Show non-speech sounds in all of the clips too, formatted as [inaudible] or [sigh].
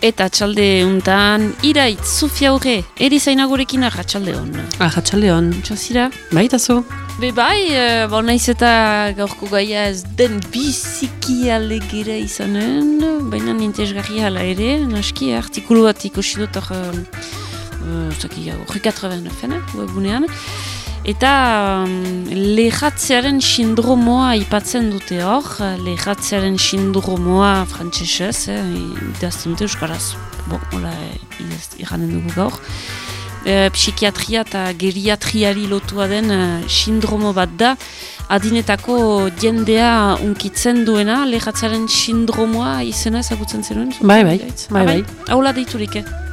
Eta txalde untan, irait, Sofia Horre, erizaina gurekin arratxalde hon. Arratxalde hon. Txasira? Baita zu. Be bai, uh, bon naiz eta gaurko gaia ez den biziki alegera izanen, baina nintezgarri hala ere, naski, artikulu bat ikusi dut hor, uh, uh, 89 webunean. Eta um, lehatzearen sindromoa ipatzen dute hor, lehatzearen sindromoa frantzesez, eh, idazten dute euskaraz, bo, hola iranen dugu gaur. E, psikiatria eta geriatriari lotua den uh, sindromo bat da, adinetako jendea unkitzen duena, lehatzearen sindromoa izena ezagutzen zenuen? Bai, bai, bai, bai. Haula deiturik, eh?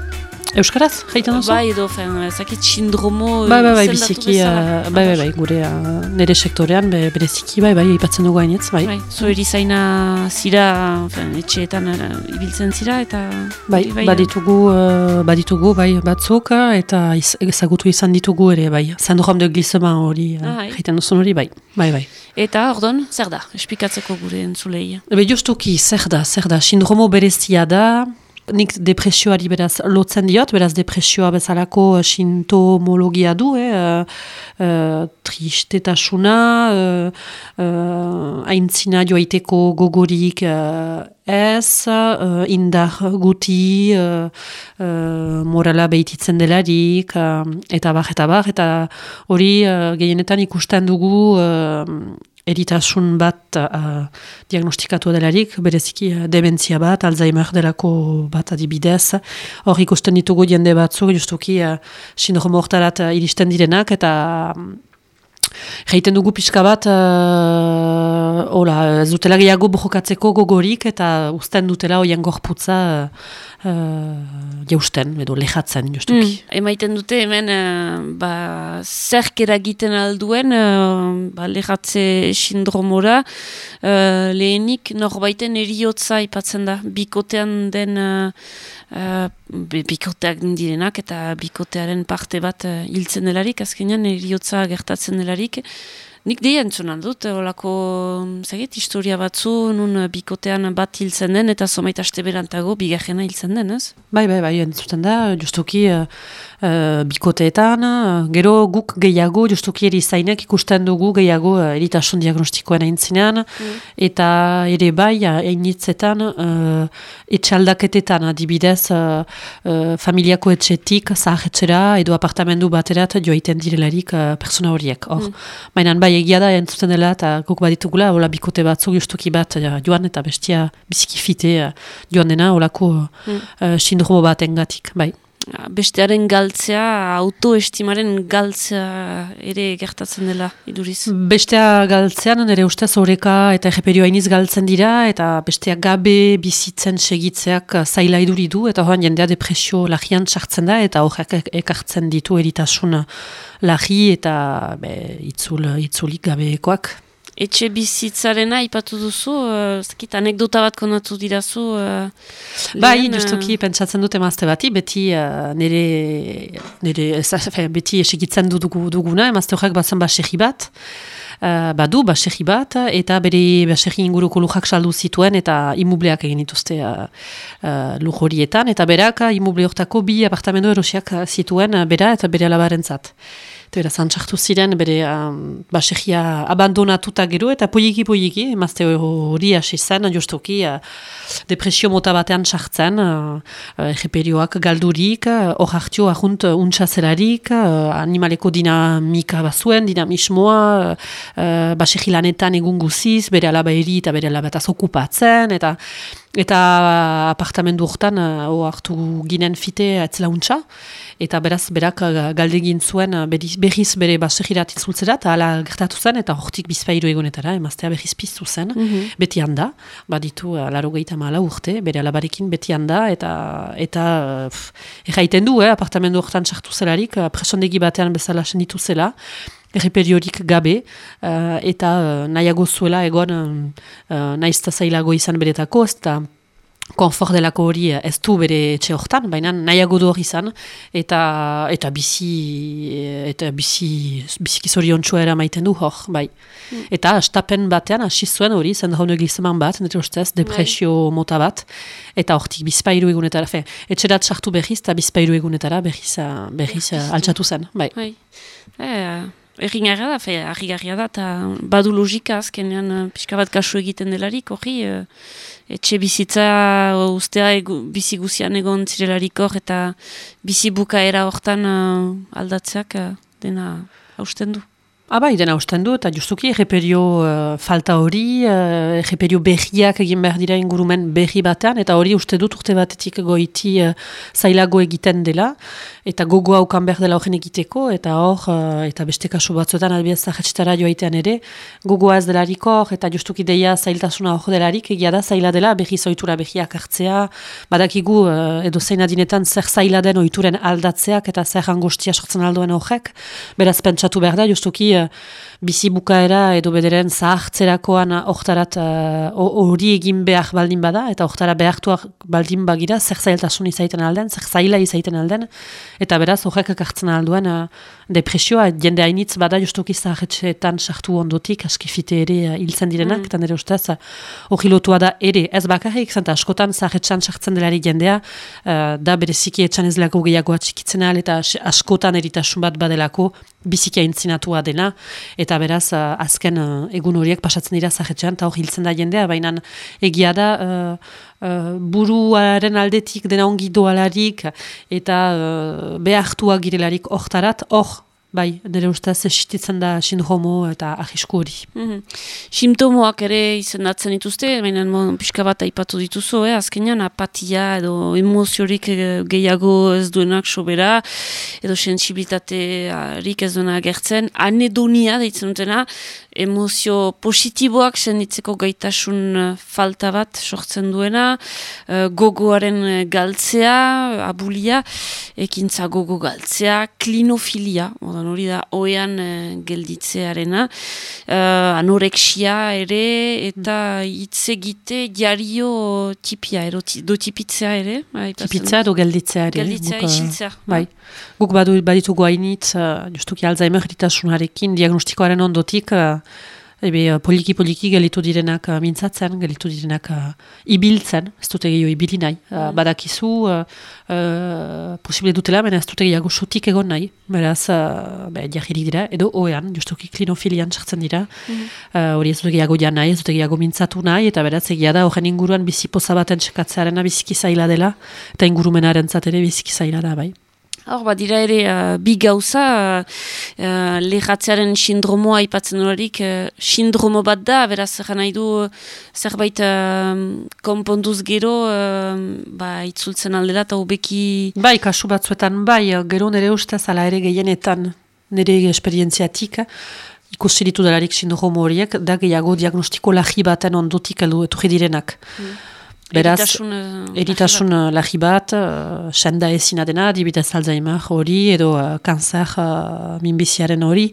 Euskaraz, jaiten duzu? Bai, edo, fen, zakit sindromo... Bai, bai, bai, biziki, uh, bai, bai, bai, gure uh, nire sektorean, be, bereziki, bai, bai, ipatzen dugu hainetz, bai. Bai, zo erizaina zira, fen, etxeetan uh, ibiltzen zira, eta... Bai, bai, baditugu, uh, baditugu, bai, batzuk, eta iz, ezagutu izan ditugu ere, bai, sindrom de glisema hori, uh, ah, jaiten duzun hori, bai, bai, bai. Eta, ordon, zer da, espikatzeko gure entzulei? Ebe, justuki, zer da, zer da, sindromo berezia da, nik depresioari beraz lotzen diot, beraz depresioa bezalako sintomologia du, eh, uh, uh, tristetasuna, uh, uh, aintzina joaiteko gogorik uh, ez, uh, indar guti, uh, uh, morala behititzen delarik, uh, eta bar, eta bar, eta hori uh, gehienetan ikusten dugu eritasun bat uh, diagnostikatu delarik, bereziki uh, dementzia bat, Alzheimer delako bat adibidez. Hor ikusten ditugu jende batzuk, justuki uh, sindromo hortarat uh, iristen direnak, eta Reiten dugu pixka bat, uh, hola, zutela gehiago bujokatzeko gogorik eta uzten dutela hoian gorputza uh, jausten, edo lehatzen justuki. Mm, emaiten dute hemen, uh, ba, zerk eragiten alduen, uh, ba, lehatze sindromora, uh, lehenik norbaiten eriotza ipatzen da, bikotean den... Uh, bikoteak direnak eta bikotearen parte bat uh, hiltzen delarik, azkenean eriotza gertatzen delarik. Nik deia entzunan dut, olako, zaget, historia batzu, nun bikotean bat hiltzen den, eta somaita aste berantago, bigarrena hiltzen den, ez? Bai, bai, bai, entzuten da, justuki uh, uh, bikoteetan, gero guk gehiago, justuki eri zainek ikusten dugu gehiago uh, eritasun diagnostikoen aintzinean, mm. eta ere bai, hainitzetan, uh, etxaldaketetan adibidez, uh, uh, familiako etxetik, zahetxera, edo apartamendu baterat joaiten direlarik uh, persona horiek. Hor, mm. bai, egia da entzuten dela eta guk baditugula, hola bikote batzuk justuki bat ja, joan eta bestia bizikifite uh, joan dena holako mm. uh, sindromo bat engatik, bai. Bestearen galtzea, autoestimaren galtzea ere gertatzen dela, iduriz? Bestea galtzean, nire ustez horreka eta egeperio hainiz galtzen dira, eta bestea gabe bizitzen segitzeak zaila iduridu, eta horan jendea depresio lagian sartzen da, eta horrek ekartzen ditu eritasun lagi eta be, itzul, itzulik gabekoak. Etxe bizitzarena ipatu duzu, uh, anekdota bat konatu dirazu. Uh, bai, lehen, justuki, uh... pentsatzen dute emazte bati, beti uh, nire, nire fe, beti esikitzen dugu, duguna, emazte horrek batzen baserri bat, uh, badu baserri bat, eta bere baserri inguruko lujak saldu zituen, eta imubleak egin dituzte uh, uh, lujorietan, eta berak imuble hortako bi apartamendu erosiak zituen, bera eta bere alabarentzat. Eta bera, zantzartu ziren, bere um, basegia abandonatuta gero, eta poiki poiki, emazte hori hasi zen, justuki, uh, depresio mota batean sartzen, uh, uh, galdurik, hor uh, hartio ahunt uh, untsazelarik, uh, animaleko dinamika bazuen, dinamismoa, uh, basegi lanetan egun guziz, bere alaba eri eta bere alabataz okupatzen, eta eta apartamendu hortan uh, hartu ginen fite etzela untsa, eta beraz berak galdegin zuen berriz bere basegirat itzultzera, eta ala gertatu zen, eta hortik bizpairu egonetara, emaztea berriz piztu zen, mm beti handa, baditu uh, laro gehieta mala urte, bere alabarekin beti handa, eta eta erraiten du, eh, apartamendu hortan sartu zelarik, presondegi batean bezala senditu zela, erreperiorik gabe, uh, eta uh, nahiago zuela egon uh, uh, nahizta zailago izan beretako, ez konfort delako hori ez du bere etxe hortan, baina nahiago du hori izan, eta, eta bizi, eta bizi, biziki zorion era maiten du hor, bai. Mm. Eta astapen batean, hasi zuen hori, zendraun egizeman bat, nire ustez, depresio bai. mota bat, eta hortik bizpairu egunetara, fe, etxerat sartu behiz, eta bizpairu egunetara behiz, behiz altxatu zen, bai. bai. E, Gara da, fe, da, eta badu logika azkenean eh, pixka bat kasu egiten delarik, hori, etxe bizitza ustea egu, bizi guzian egon zirelarik hor eta bizi bukaera hortan uh, aldatzeak dena hausten du. Aba, idena usten du, eta justuki egeperio uh, falta hori, uh, egeperio behiak egin behar dira ingurumen behi batean, eta hori uste dut urte batetik goiti uh, zailago egiten dela, eta gogo haukan behar dela horren egiteko, eta hor, uh, eta beste kasu batzuetan albiaz zahetxetara joaitean ere, gogoa ez delarik hor, eta justuki deia zailtasuna hor delarik, egia da zaila dela behi zoitura behiak hartzea, badakigu uh, edo zein adinetan zer zaila den oituren aldatzeak, eta zer angustia sortzen alduen horrek, beraz pentsatu behar da, justuki bizi bukaera edo bederen zahartzerakoan oktarat eh, hori uh, egin behar baldin bada, eta oktara behartuak baldin bagira, zer zailtasun izaiten alden, zer zaila izaiten alden, eta beraz, horrek akartzen alduen uh, depresioa, jende hainitz bada justuki zahartxetan sartu ondotik, askifite ere uh, hiltzen direnak, mm. eta nire ustez, hori lotua da ere, ez bakarrik, zanta askotan zahartxetan sartzen delari jendea, da bereziki etxan ez lako gehiago atxikitzen eta askotan eritasun bat badelako, biziki aintzinatua dena, eta beraz, uh, azken uh, egun horiek pasatzen dira zahetxean, eta hor hiltzen da jendea, baina egia da, uh, buruaren aldetik dena ongi doalarik, eta uh, behartua girelarik hortarat, hor, Bai, nire ustaz esistitzen da sindromo eta ahisku hori. Mm -hmm. Simptomoak ere izendatzen dituzte, baina pixka bat aipatu dituzu, eh? azkenean apatia edo emoziorik eh, gehiago ez duenak sobera, edo sensibilitatearik ez duenak gertzen, anedonia deitzen dutena, emozio positiboak senditzeko gaitasun eh, falta bat sortzen duena, uh, gogoaren galtzea, abulia, ekintza gogo galtzea, klinofilia, Ordan hori da oean uh, gelditzearena, uh, anorexia ere eta hitz egite jario tipia, ero, do tipitzea ere. Bai, tipitzea do gelditzea ere. Gelditzea, isiltzea. Bai. Guk badu, baditugu hainit, uh, justuki Alzheimer ditasunarekin, diagnostikoaren ondotik, uh, poliki poliki gelitu direnak uh, mintzatzen, gelitu direnak uh, ibiltzen, ez dute gehiago ibili nahi. Uh, mm. badakizu, uh, uh, posible dutela, baina ez dute gehiago sotik egon nahi. Beraz, uh, be, dira, edo oean, justuki klinofilian sartzen dira. Mm. Uh, hori ez dute gehiago jan nahi, ez dute gehiago mintzatu nahi, eta beraz, egia da, horren inguruan bizipoza baten txekatzearena biziki zaila dela, eta ingurumenaren zatere biziki zaila da, bai. Hor, bat dira ere, uh, bi gauza, uh, lehatzearen sindromoa ipatzen horarik, uh, sindromo bat da, beraz, gana nahi du, zerbait uh, konponduz gero, uh, ba, itzultzen aldela, eta ubeki... Bai, kasu batzuetan, bai, gero nire ustez, ala ere gehienetan, nire esperientziatik, ikusi ditu delarik sindromo horiek, da gehiago diagnostiko lahi baten ondotik edu etu direnak. Mm. Beraz, eritasun uh, lahi bat, uh, senda ezina dena, dibitaz Alzheimer hori, edo uh, kanzer uh, minbiziaren hori.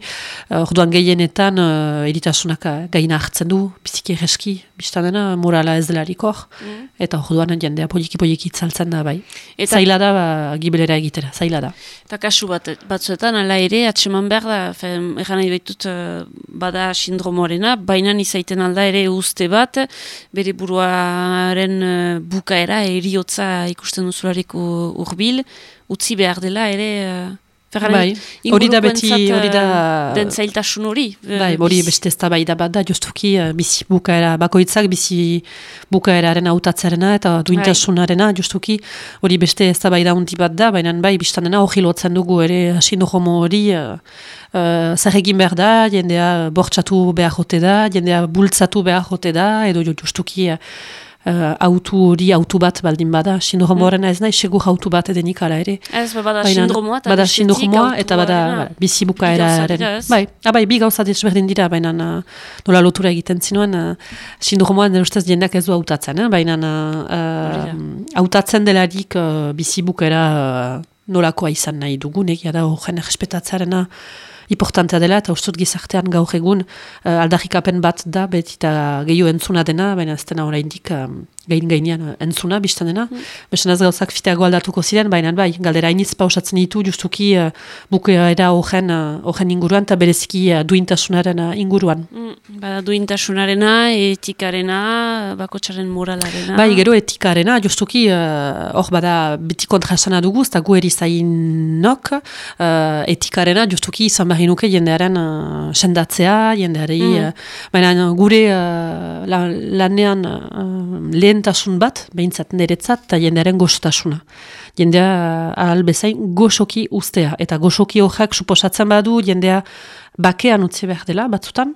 Uh, orduan gehienetan uh, eritasunak uh, gaina hartzen du, biziki egeski, biztan dena, morala ez delarik hor. Mm. Eta orduan jendea poliki-poliki itzaltzen da, bai. Eta, zaila da, ba, gibelera egitera, zaila da. Eta kasu bat, batzuetan, ala ere, atseman behar da, egan nahi behitut, uh, bada sindromorena, baina izaiten alda ere uste bat, bere buruaren uh, bukaera eriotza ikusten duzulariko urbil, utzi behar dela ere... Bai, hori da beti, hori da... Den zailtasun hori. Bai, hori beste ez da bai da bat da, justuki uh, bizi bukaera, bakoitzak bizi bukaeraren autatzarena eta duintasunarena, justuki hori beste ez da bai da unti bat da, baina bai, biztan dena hori lotzen dugu ere, asindu homo hori, uh, uh, behar da, jendea bortxatu behar jote da, jendea bultzatu behar jote da, edo justuki... Uh, autu hori, autu bat baldin bada, sindromoaren mm. ez nahi, segur autu bat edenik ala ere. Ez, bada sindromoa eta bada sindromoa eta bada bizibuka eraren. Bai, abai, bi gauza desberdin dira, baina nola lotura egiten zinuen, uh, sindromoa den ustez jendeak ez du autatzen, eh? baina uh, autatzen delarik uh, bizibuka uh, nolakoa izan nahi dugu, negia da horren respetatzarena importantea dela, eta ustut gizartean gaur egun uh, aldarrikapen bat da, beti eta gehiu entzuna dena, baina ez dena oraindik um, gain gainean entzuna, biztan dena. Mm. Besan ez gauzak fiteago aldatuko ziren, baina bai, galdera iniz pausatzen ditu, justuki uh, bukeera horren uh, inguruan, eta bereziki uh, duintasunaren uh, inguruan. Mm, bada duintasunarena, etikarena, bakotxaren moralarena. Bai, gero etikarena, justuki hor uh, bada beti kontrasana dugu, eta gu erizainok, uh, etikarena, justuki izan behar nuke jendearen uh, sendatzea, jendearei, mm. uh, baina gure uh, lanean uh, lehentasun bat, behintzat niretzat, eta jendearen gozotasuna. Jendea ahal bezain gozoki ustea. Eta gozoki horrek suposatzen badu, jendea bakean utzi behar dela, batzutan.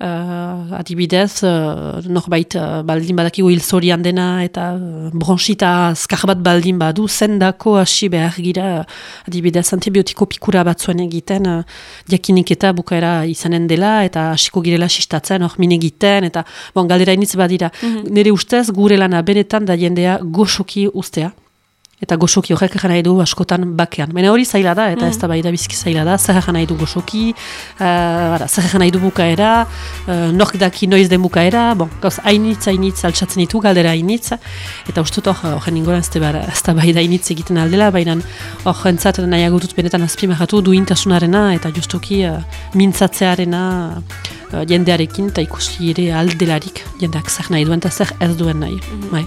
Uh, adibidez, uh, norbait uh, baldin badakigu hil zorian dena eta uh, bronxita azkar bat baldin badu, zendako hasi behar gira, adibidez, antibiotiko pikura batzuen egiten, uh, diakinik eta bukaera izanen dela, eta hasiko girela sistatzen, hor min egiten, eta bon, galdera initz badira. Mm -hmm. Nire ustez, gure lana benetan da jendea goxoki ustea. Eta goxoki horrek egin nahi du askotan bakean. Baina hori zaila da, eta mm. ez da bai da bizki zaila da, zer egin nahi du goxoki, uh, zer egin nahi du bukaera, uh, nork daki noiz den bukaera, bon, gauz hainitz, hainitz, altsatzen ditu, galdera hainitz, eta ustut hor, horren ingoran ez da bai da hainitz egiten aldela, baina hor entzat nahiago dut benetan azpimarratu duintasunarena, eta justuki uh, mintzatzearena uh, jendearekin, eta ikusi ere aldelarik jendeak zer nahi duen, eta zer ez duen nahi. Mm bai.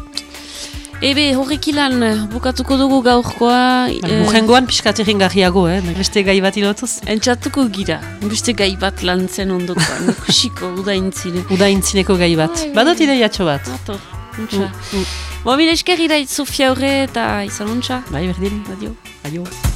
Ebe, horrek ilan, bukatuko dugu gaurkoa... Ba, e... Mujengoan piskat egin garriago, eh? beste gai bat ilotuz? Entzatuko gira, beste gai bat lan zen ondokoan, [laughs] kusiko, uda intzine. Uda intzineko gai bat. Bai, Badot ideiatxo bat. Ato, untsa. Mm, mm. Bo, mire esker ira Sofia horre eta izan untsa. Bai, berdin. Adio. Adio.